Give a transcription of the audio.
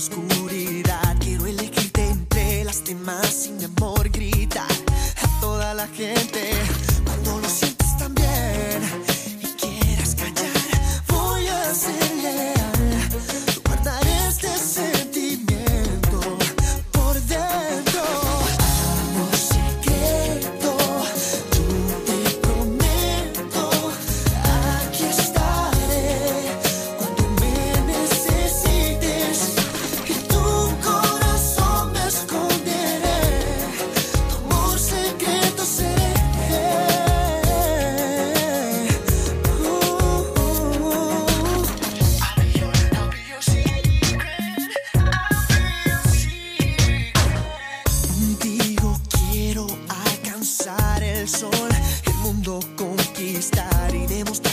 oscuridad. Quiero elegirte entre las demás y mi amor grita a toda la gente. Conquistar. Y demostrar